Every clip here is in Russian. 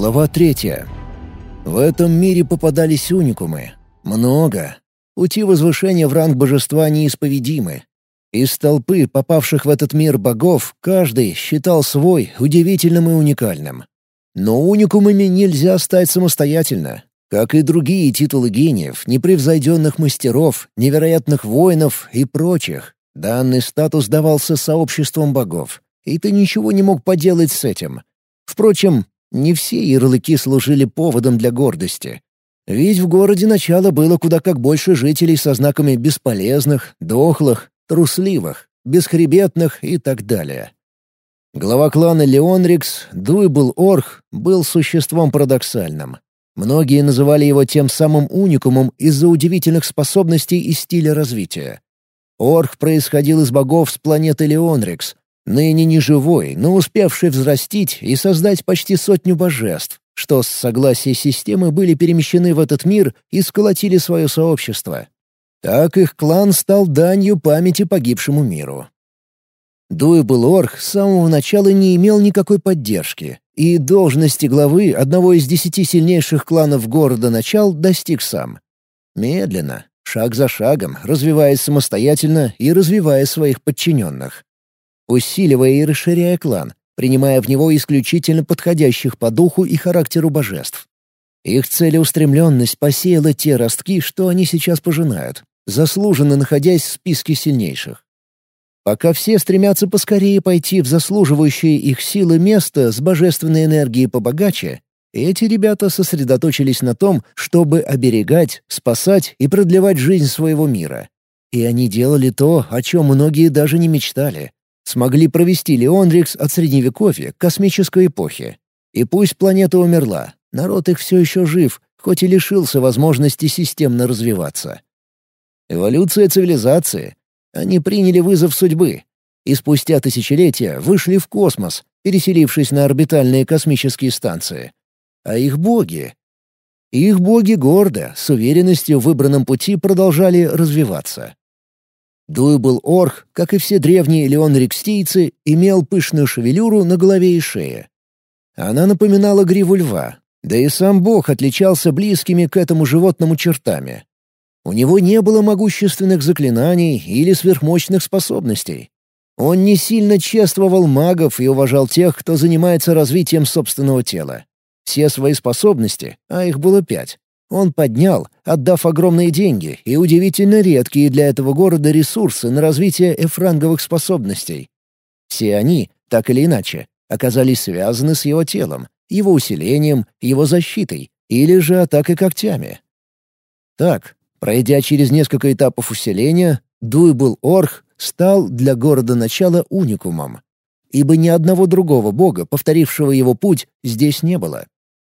Глава третья. В этом мире попадались уникумы. Много. Пути возвышения в ранг божества неисповедимы. Из толпы попавших в этот мир богов каждый считал свой удивительным и уникальным. Но уникумами нельзя стать самостоятельно. Как и другие титулы гениев, непревзойденных мастеров, невероятных воинов и прочих, данный статус давался сообществом богов, и ты ничего не мог поделать с этим. Впрочем, не все ярлыки служили поводом для гордости. Ведь в городе начало было куда как больше жителей со знаками бесполезных, дохлых, трусливых, бесхребетных и так далее. Глава клана Леонрикс, Дуйбл Орх, был существом парадоксальным. Многие называли его тем самым уникумом из-за удивительных способностей и стиля развития. Орх происходил из богов с планеты Леонрикс, ныне не живой, но успевший взрастить и создать почти сотню божеств, что с согласия системы были перемещены в этот мир и сколотили свое сообщество. Так их клан стал данью памяти погибшему миру. Дуэбл-Орх с самого начала не имел никакой поддержки, и должности главы одного из десяти сильнейших кланов города начал достиг сам. Медленно, шаг за шагом, развиваясь самостоятельно и развивая своих подчиненных. Усиливая и расширяя клан, принимая в него исключительно подходящих по духу и характеру божеств. Их целеустремленность посеяла те ростки, что они сейчас пожинают, заслуженно находясь в списке сильнейших. Пока все стремятся поскорее пойти в заслуживающее их силы место с божественной энергией побогаче, эти ребята сосредоточились на том, чтобы оберегать, спасать и продлевать жизнь своего мира. И они делали то, о чем многие даже не мечтали смогли провести Леонрикс от Средневековья к космической эпохе. И пусть планета умерла, народ их все еще жив, хоть и лишился возможности системно развиваться. Эволюция цивилизации. Они приняли вызов судьбы. И спустя тысячелетия вышли в космос, переселившись на орбитальные космические станции. А их боги... Их боги гордо, с уверенностью в выбранном пути продолжали развиваться. Дуйбл Орх, как и все древние леонрикстийцы, имел пышную шевелюру на голове и шее. Она напоминала гриву льва, да и сам бог отличался близкими к этому животному чертами. У него не было могущественных заклинаний или сверхмощных способностей. Он не сильно чествовал магов и уважал тех, кто занимается развитием собственного тела. Все свои способности, а их было пять, он поднял, отдав огромные деньги и удивительно редкие для этого города ресурсы на развитие эфранговых способностей. Все они, так или иначе, оказались связаны с его телом, его усилением, его защитой или же атакой когтями. Так, пройдя через несколько этапов усиления, Дуйбл Орх стал для города начала уникумом, ибо ни одного другого бога, повторившего его путь, здесь не было.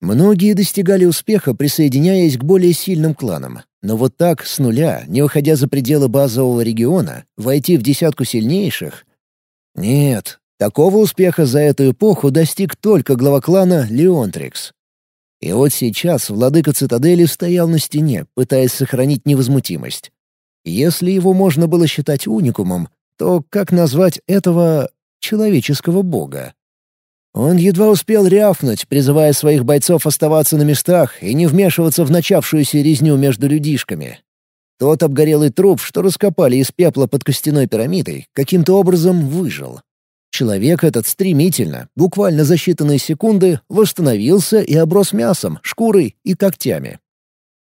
Многие достигали успеха, присоединяясь к более сильным кланам. Но вот так, с нуля, не выходя за пределы базового региона, войти в десятку сильнейших? Нет, такого успеха за эту эпоху достиг только глава клана Леонтрикс. И вот сейчас владыка цитадели стоял на стене, пытаясь сохранить невозмутимость. Если его можно было считать уникумом, то как назвать этого человеческого бога? Он едва успел рявкнуть, призывая своих бойцов оставаться на местах и не вмешиваться в начавшуюся резню между людишками. Тот обгорелый труп, что раскопали из пепла под костяной пирамидой, каким-то образом выжил. Человек этот стремительно, буквально за считанные секунды, восстановился и оброс мясом, шкурой и когтями.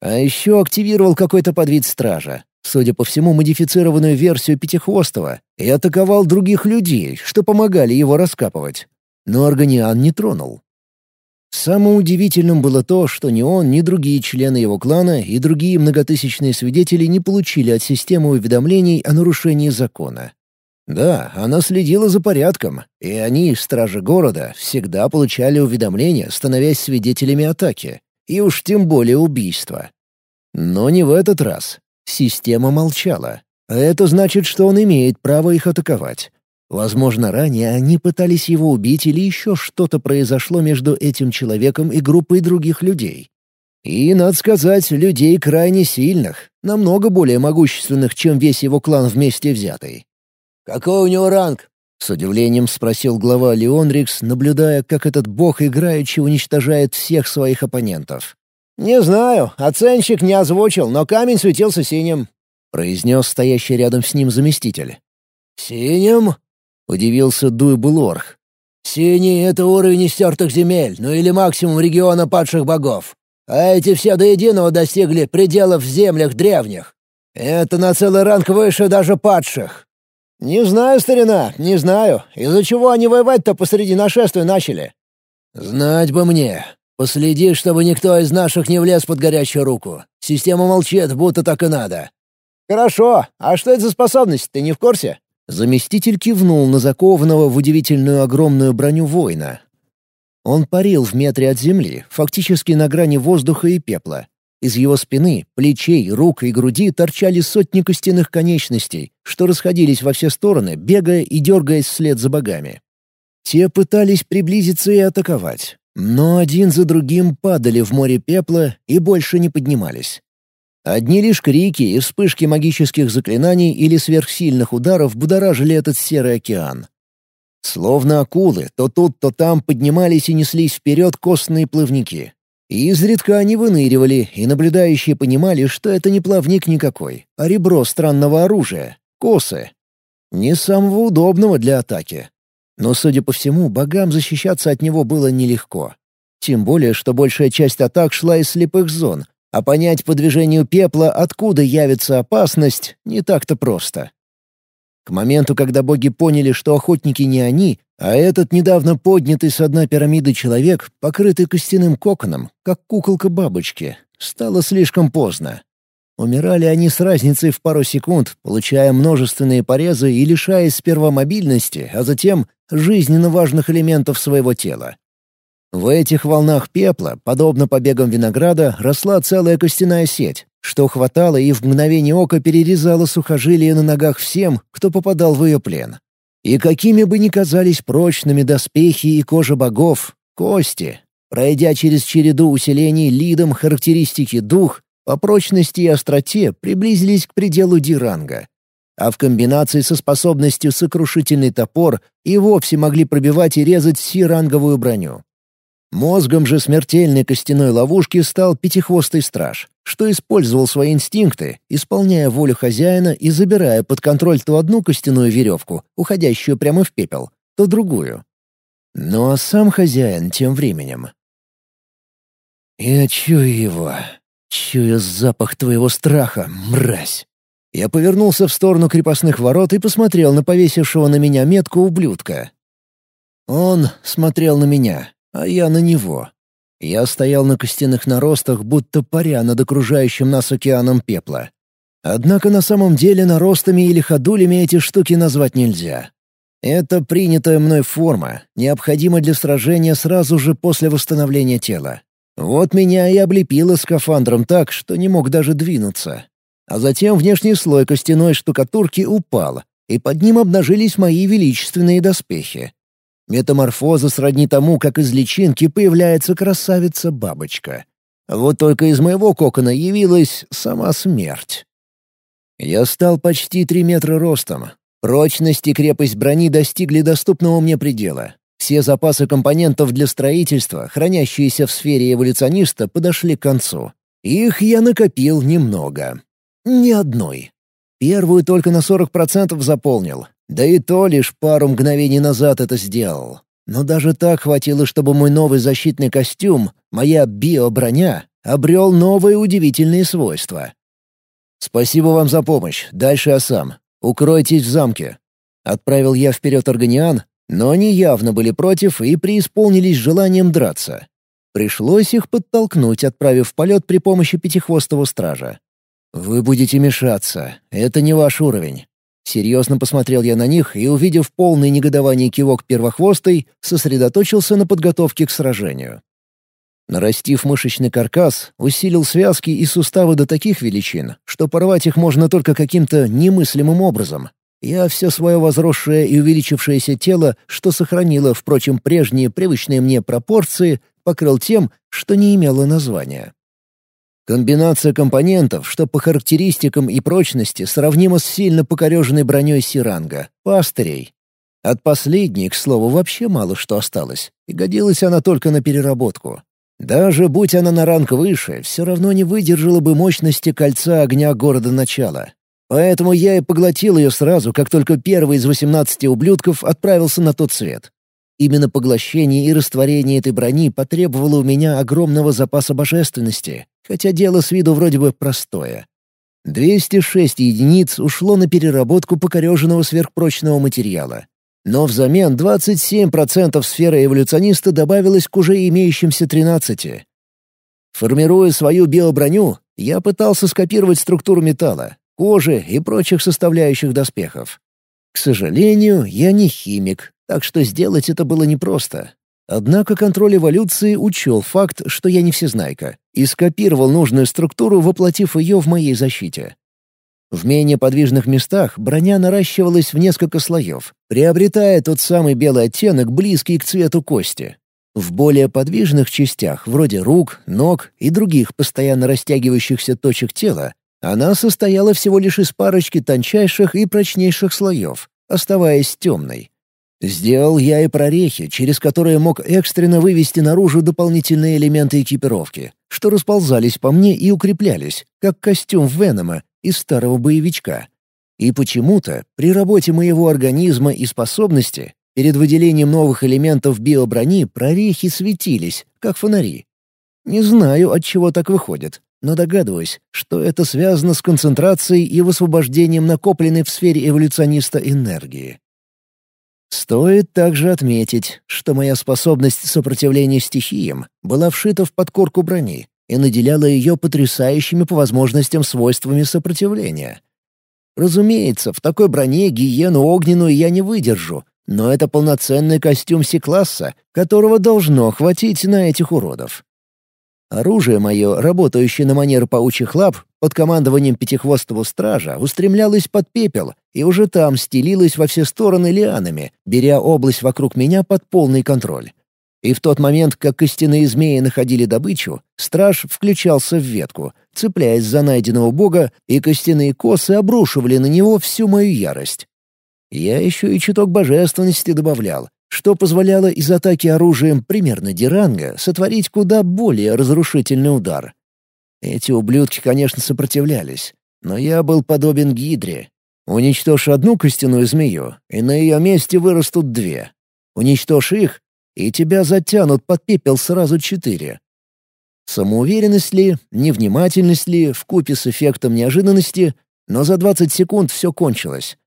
А еще активировал какой-то подвид стража, судя по всему, модифицированную версию Пятихвостого, и атаковал других людей, что помогали его раскапывать но Органиан не тронул. Самым удивительным было то, что ни он, ни другие члены его клана и другие многотысячные свидетели не получили от системы уведомлений о нарушении закона. Да, она следила за порядком, и они, стражи города, всегда получали уведомления, становясь свидетелями атаки, и уж тем более убийства. Но не в этот раз. Система молчала. Это значит, что он имеет право их атаковать. Возможно, ранее они пытались его убить или еще что-то произошло между этим человеком и группой других людей. И, надо сказать, людей крайне сильных, намного более могущественных, чем весь его клан вместе взятый. «Какой у него ранг?» — с удивлением спросил глава Леонрикс, наблюдая, как этот бог играючи уничтожает всех своих оппонентов. «Не знаю, оценщик не озвучил, но камень светился синим», — произнес стоящий рядом с ним заместитель. «Синим?» — удивился Дуйбулорх. «Синий — это уровень истертых земель, ну или максимум региона падших богов. А эти все до единого достигли пределов в землях древних. Это на целый ранг выше даже падших». «Не знаю, старина, не знаю. Из-за чего они воевать-то посреди нашествия начали?» «Знать бы мне. Последи, чтобы никто из наших не влез под горячую руку. Система молчит, будто так и надо». «Хорошо. А что это за способность, ты не в курсе?» Заместитель кивнул на закованного в удивительную огромную броню воина. Он парил в метре от земли, фактически на грани воздуха и пепла. Из его спины, плечей, рук и груди торчали сотни костяных конечностей, что расходились во все стороны, бегая и дергаясь вслед за богами. Те пытались приблизиться и атаковать, но один за другим падали в море пепла и больше не поднимались. Одни лишь крики и вспышки магических заклинаний или сверхсильных ударов будоражили этот серый океан. Словно акулы, то тут, то там поднимались и неслись вперед костные плавники. И изредка они выныривали, и наблюдающие понимали, что это не плавник никакой, а ребро странного оружия — косы. Не самого удобного для атаки. Но, судя по всему, богам защищаться от него было нелегко. Тем более, что большая часть атак шла из слепых зон, а понять по движению пепла, откуда явится опасность, не так-то просто. К моменту, когда боги поняли, что охотники не они, а этот недавно поднятый с дна пирамиды человек, покрытый костяным коконом, как куколка бабочки, стало слишком поздно. Умирали они с разницей в пару секунд, получая множественные порезы и лишаясь сперва мобильности, а затем жизненно важных элементов своего тела. В этих волнах пепла, подобно побегам винограда, росла целая костяная сеть, что хватало и в мгновение ока перерезало сухожилия на ногах всем, кто попадал в ее плен. И какими бы ни казались прочными доспехи и кожа богов, кости, пройдя через череду усилений лидом характеристики дух, по прочности и остроте приблизились к пределу диранга. А в комбинации со способностью сокрушительный топор и вовсе могли пробивать и резать си-ранговую броню. Мозгом же смертельной костяной ловушки стал пятихвостый страж, что использовал свои инстинкты, исполняя волю хозяина и забирая под контроль то одну костяную веревку, уходящую прямо в пепел, то другую. Ну а сам хозяин тем временем... «Я чую его. Чую запах твоего страха, мразь!» Я повернулся в сторону крепостных ворот и посмотрел на повесившего на меня метку ублюдка. Он смотрел на меня, а я на него. Я стоял на костяных наростах, будто паря над окружающим нас океаном пепла. Однако на самом деле наростами или ходулями эти штуки назвать нельзя. Это принятая мной форма, необходима для сражения сразу же после восстановления тела. Вот меня и облепило скафандром так, что не мог даже двинуться. А затем внешний слой костяной штукатурки упал, и под ним обнажились мои величественные доспехи. Метаморфоза сродни тому, как из личинки появляется красавица-бабочка. Вот только из моего кокона явилась сама смерть. Я стал почти три метра ростом. Прочность и крепость брони достигли доступного мне предела. Все запасы компонентов для строительства, хранящиеся в сфере эволюциониста, подошли к концу. Их я накопил немного. Ни одной. Первую только на 40% заполнил. Да и то лишь пару мгновений назад это сделал. Но даже так хватило, чтобы мой новый защитный костюм, моя биоброня, обрел новые удивительные свойства. «Спасибо вам за помощь. Дальше я сам. Укройтесь в замке». Отправил я вперед органиан, но они явно были против и преисполнились желанием драться. Пришлось их подтолкнуть, отправив в полет при помощи пятихвостого стража. «Вы будете мешаться. Это не ваш уровень». Серьезно посмотрел я на них и, увидев полный негодование кивок первохвостой, сосредоточился на подготовке к сражению. Нарастив мышечный каркас, усилил связки и суставы до таких величин, что порвать их можно только каким-то немыслимым образом, я все свое возросшее и увеличившееся тело, что сохранило, впрочем, прежние привычные мне пропорции, покрыл тем, что не имело названия. Комбинация компонентов, что по характеристикам и прочности сравнима с сильно покореженной броней Сиранга, пастырей. От последней, к слову, вообще мало что осталось, и годилась она только на переработку. Даже будь она на ранг выше, все равно не выдержала бы мощности кольца огня города начала. Поэтому я и поглотил ее сразу, как только первый из восемнадцати ублюдков отправился на тот свет. Именно поглощение и растворение этой брони потребовало у меня огромного запаса божественности, хотя дело с виду вроде бы простое. 206 единиц ушло на переработку покореженного сверхпрочного материала. Но взамен 27% сферы эволюциониста добавилось к уже имеющимся 13. Формируя свою биоброню, я пытался скопировать структуру металла, кожи и прочих составляющих доспехов. К сожалению, я не химик, так что сделать это было непросто. Однако контроль эволюции учел факт, что я не всезнайка, и скопировал нужную структуру, воплотив ее в моей защите. В менее подвижных местах броня наращивалась в несколько слоев, приобретая тот самый белый оттенок, близкий к цвету кости. В более подвижных частях, вроде рук, ног и других постоянно растягивающихся точек тела, она состояла всего лишь из парочки тончайших и прочнейших слоев, оставаясь темной. Сделал я и прорехи, через которые мог экстренно вывести наружу дополнительные элементы экипировки, что расползались по мне и укреплялись, как костюм Венома из старого боевичка. И почему-то при работе моего организма и способности перед выделением новых элементов биоброни прорехи светились, как фонари. Не знаю, от чего так выходит, но догадываюсь, что это связано с концентрацией и высвобождением накопленной в сфере эволюциониста энергии. Стоит также отметить, что моя способность сопротивления стихиям была вшита в подкорку брони и наделяла ее потрясающими по возможностям свойствами сопротивления. Разумеется, в такой броне гиену огненную я не выдержу, но это полноценный костюм Си-класса, которого должно хватить на этих уродов. Оружие мое, работающее на манер паучьих лап, под командованием пятихвостого стража, устремлялось под пепел и уже там стелилось во все стороны лианами, беря область вокруг меня под полный контроль. И в тот момент, как костяные змеи находили добычу, страж включался в ветку, цепляясь за найденного бога, и костяные косы обрушивали на него всю мою ярость. Я еще и чуток божественности добавлял, что позволяло из атаки оружием примерно Диранга сотворить куда более разрушительный удар. Эти ублюдки, конечно, сопротивлялись, но я был подобен Гидре. Уничтожь одну костяную змею, и на ее месте вырастут две. Уничтожь их, и тебя затянут под пепел сразу четыре. Самоуверенность ли, невнимательность ли, вкупе с эффектом неожиданности, но за 20 секунд все кончилось.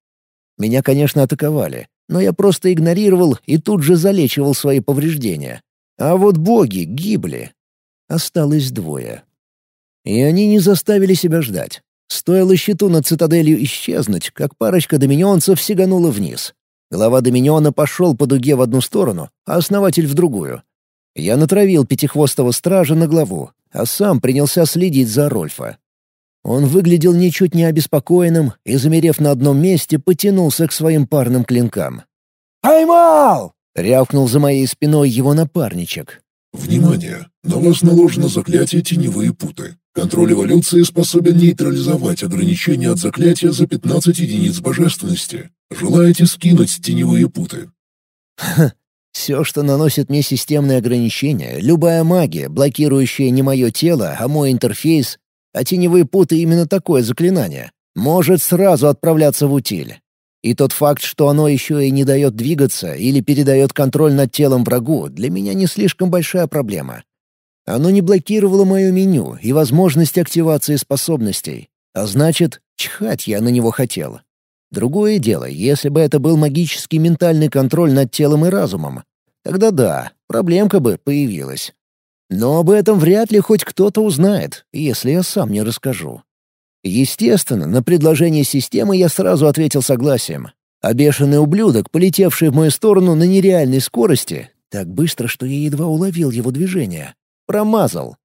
Меня, конечно, атаковали, но я просто игнорировал и тут же залечивал свои повреждения. А вот боги гибли. Осталось двое. И они не заставили себя ждать. Стоило щиту над цитаделью исчезнуть, как парочка доминионцев сиганула вниз. Глава доминиона пошел по дуге в одну сторону, а основатель в другую. Я натравил пятихвостого стража на главу, а сам принялся следить за Рольфа. Он выглядел ничуть не обеспокоенным и, замерев на одном месте, потянулся к своим парным клинкам. «Поймал!» — рявкнул за моей спиной его напарничек. «Внимание! На вас наложено заклятие «Теневые путы». Контроль эволюции способен нейтрализовать ограничения от заклятия за 15 единиц божественности. Желаете скинуть теневые путы?» Все, что наносит мне системные ограничения, любая магия, блокирующая не мое тело, а мой интерфейс, а теневые путы именно такое заклинание, может сразу отправляться в утиль. И тот факт, что оно еще и не дает двигаться или передает контроль над телом врагу, для меня не слишком большая проблема. Оно не блокировало мое меню и возможность активации способностей, а значит, чхать я на него хотел. Другое дело, если бы это был магический ментальный контроль над телом и разумом. Тогда да, проблемка бы появилась. Но об этом вряд ли хоть кто-то узнает, если я сам не расскажу. Естественно, на предложение системы я сразу ответил согласием. А бешеный ублюдок, полетевший в мою сторону на нереальной скорости, так быстро, что я едва уловил его движение, промазал.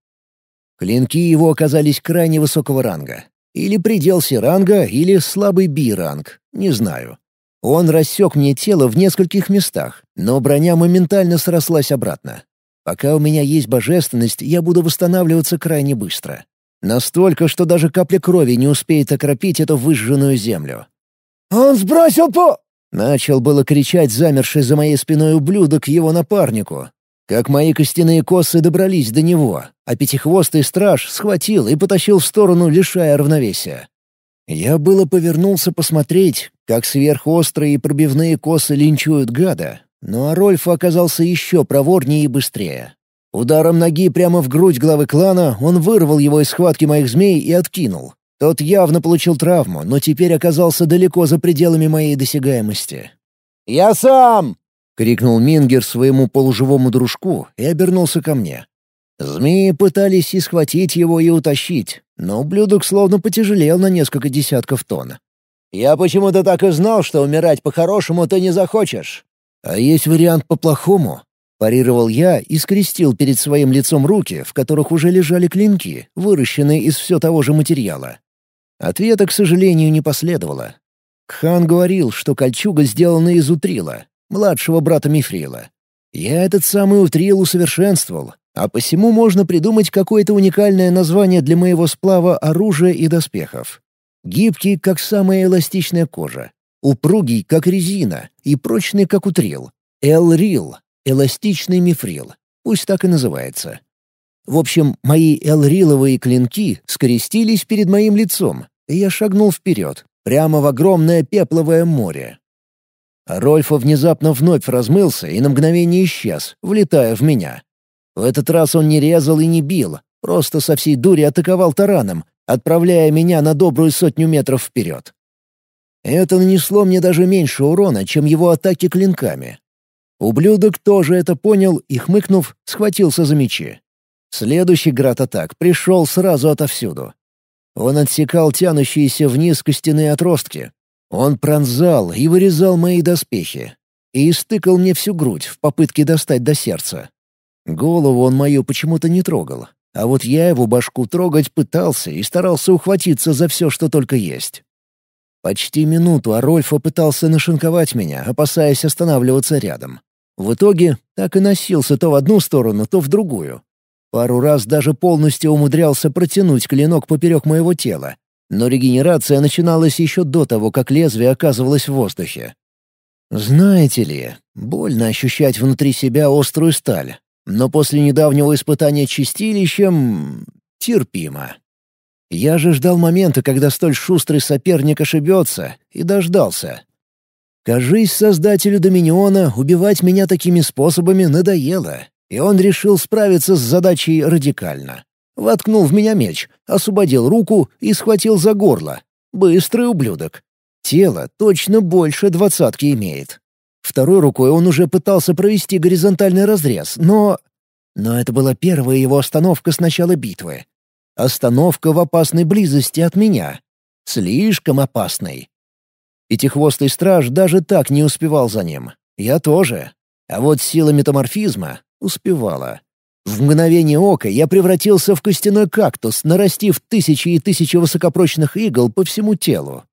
Клинки его оказались крайне высокого ранга. Или предел Си-ранга, или слабый Би-ранг, не знаю. Он рассек мне тело в нескольких местах, но броня моментально срослась обратно. Пока у меня есть божественность, я буду восстанавливаться крайне быстро. Настолько, что даже капля крови не успеет окропить эту выжженную землю. «Он сбросил по...» Начал было кричать замерший за моей спиной ублюдок его напарнику. Как мои костяные косы добрались до него, а пятихвостый страж схватил и потащил в сторону, лишая равновесия. Я было повернулся посмотреть, как сверхострые и пробивные косы линчуют гада, но Арольф оказался еще проворнее и быстрее. Ударом ноги прямо в грудь главы клана он вырвал его из схватки моих змей и откинул. Тот явно получил травму, но теперь оказался далеко за пределами моей досягаемости. «Я сам!» — крикнул Мингер своему полуживому дружку и обернулся ко мне. Змеи пытались и схватить его, и утащить, но ублюдок словно потяжелел на несколько десятков тонн. «Я почему-то так и знал, что умирать по-хорошему ты не захочешь». «А есть вариант по-плохому?» Парировал я и скрестил перед своим лицом руки, в которых уже лежали клинки, выращенные из все того же материала. Ответа, к сожалению, не последовало. Кхан говорил, что кольчуга сделана из утрила, младшего брата Мифрила. Я этот самый утрил усовершенствовал, а посему можно придумать какое-то уникальное название для моего сплава оружия и доспехов. Гибкий, как самая эластичная кожа, упругий, как резина, и прочный, как утрил. Эл-рил Эластичный мифрил. Пусть так и называется. В общем, мои элриловые клинки скрестились перед моим лицом, и я шагнул вперед, прямо в огромное пепловое море. Рольфа внезапно вновь размылся и на мгновение исчез, влетая в меня. В этот раз он не резал и не бил, просто со всей дури атаковал тараном, отправляя меня на добрую сотню метров вперед. Это нанесло мне даже меньше урона, чем его атаки клинками, Ублюдок тоже это понял и, хмыкнув, схватился за мечи. Следующий град атак пришел сразу отовсюду. Он отсекал тянущиеся вниз костяные отростки. Он пронзал и вырезал мои доспехи. И истыкал мне всю грудь в попытке достать до сердца. Голову он мою почему-то не трогал. А вот я его башку трогать пытался и старался ухватиться за все, что только есть. Почти минуту Арольфа пытался нашинковать меня, опасаясь останавливаться рядом. В итоге так и носился то в одну сторону, то в другую. Пару раз даже полностью умудрялся протянуть клинок поперек моего тела, но регенерация начиналась еще до того, как лезвие оказывалось в воздухе. Знаете ли, больно ощущать внутри себя острую сталь, но после недавнего испытания чистилищем терпимо. Я же ждал момента, когда столь шустрый соперник ошибется, и дождался. Кажись, создателю Доминиона убивать меня такими способами надоело, и он решил справиться с задачей радикально. Воткнул в меня меч, освободил руку и схватил за горло. Быстрый ублюдок. Тело точно больше двадцатки имеет. Второй рукой он уже пытался провести горизонтальный разрез, но... Но это была первая его остановка с начала битвы. Остановка в опасной близости от меня. Слишком опасной. Пятихвостый страж даже так не успевал за ним. Я тоже. А вот сила метаморфизма успевала. В мгновение ока я превратился в костяной кактус, нарастив тысячи и тысячи высокопрочных игл по всему телу.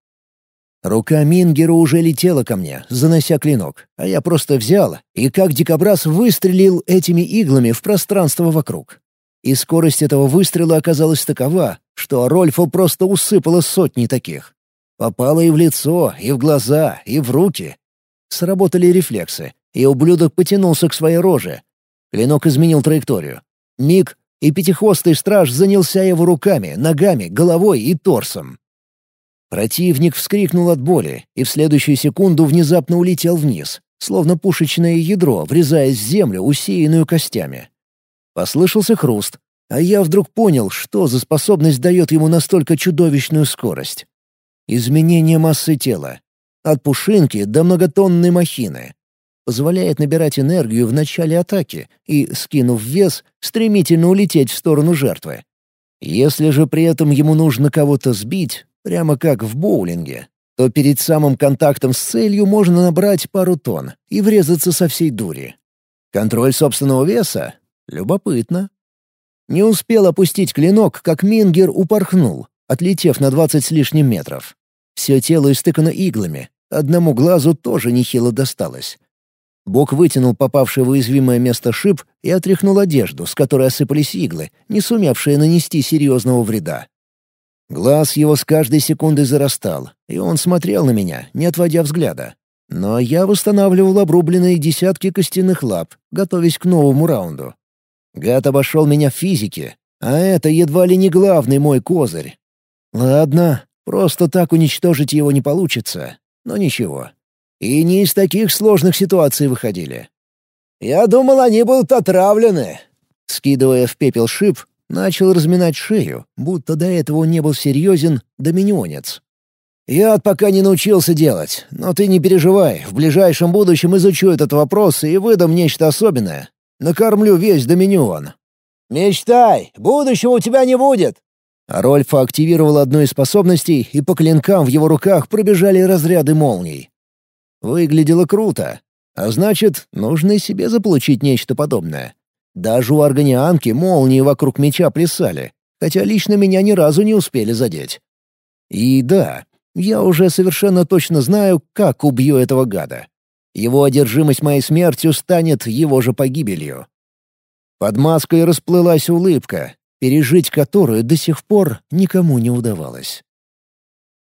Рука Мингера уже летела ко мне, занося клинок, а я просто взял и как дикобраз выстрелил этими иглами в пространство вокруг. И скорость этого выстрела оказалась такова, что Рольфа просто усыпала сотни таких. Попало и в лицо, и в глаза, и в руки. Сработали рефлексы, и ублюдок потянулся к своей роже. Клинок изменил траекторию. Миг, и пятихвостый страж занялся его руками, ногами, головой и торсом. Противник вскрикнул от боли и в следующую секунду внезапно улетел вниз, словно пушечное ядро, врезаясь в землю, усеянную костями. Послышался хруст, а я вдруг понял, что за способность дает ему настолько чудовищную скорость. Изменение массы тела. От пушинки до многотонной махины. Позволяет набирать энергию в начале атаки и, скинув вес, стремительно улететь в сторону жертвы. Если же при этом ему нужно кого-то сбить, прямо как в боулинге, то перед самым контактом с целью можно набрать пару тонн и врезаться со всей дури. Контроль собственного веса? Любопытно. Не успел опустить клинок, как Мингер упорхнул, отлетев на двадцать с лишним метров. Все тело истыкано иглами. Одному глазу тоже нехило досталось. Бог вытянул попавшее в уязвимое место шип и отряхнул одежду, с которой осыпались иглы, не сумевшие нанести серьезного вреда. Глаз его с каждой секундой зарастал, и он смотрел на меня, не отводя взгляда. Но я восстанавливал обрубленные десятки костяных лап, готовясь к новому раунду. Гад обошел меня в физике, а это едва ли не главный мой козырь. Ладно, просто так уничтожить его не получится, но ничего. И не из таких сложных ситуаций выходили. «Я думал, они будут отравлены», — скидывая в пепел шип, начал разминать шею, будто до этого он не был серьезен доминионец. «Я пока не научился делать, но ты не переживай, в ближайшем будущем изучу этот вопрос и выдам нечто особенное. Накормлю весь доминион». «Мечтай, будущего у тебя не будет!» Рольфа активировал одну из способностей, и по клинкам в его руках пробежали разряды молний. Выглядело круто. А значит, нужно и себе заполучить нечто подобное. Даже у органианки молнии вокруг меча плясали, хотя лично меня ни разу не успели задеть. И да, я уже совершенно точно знаю, как убью этого гада. Его одержимость моей смертью станет его же погибелью. Под маской расплылась улыбка, пережить которую до сих пор никому не удавалось.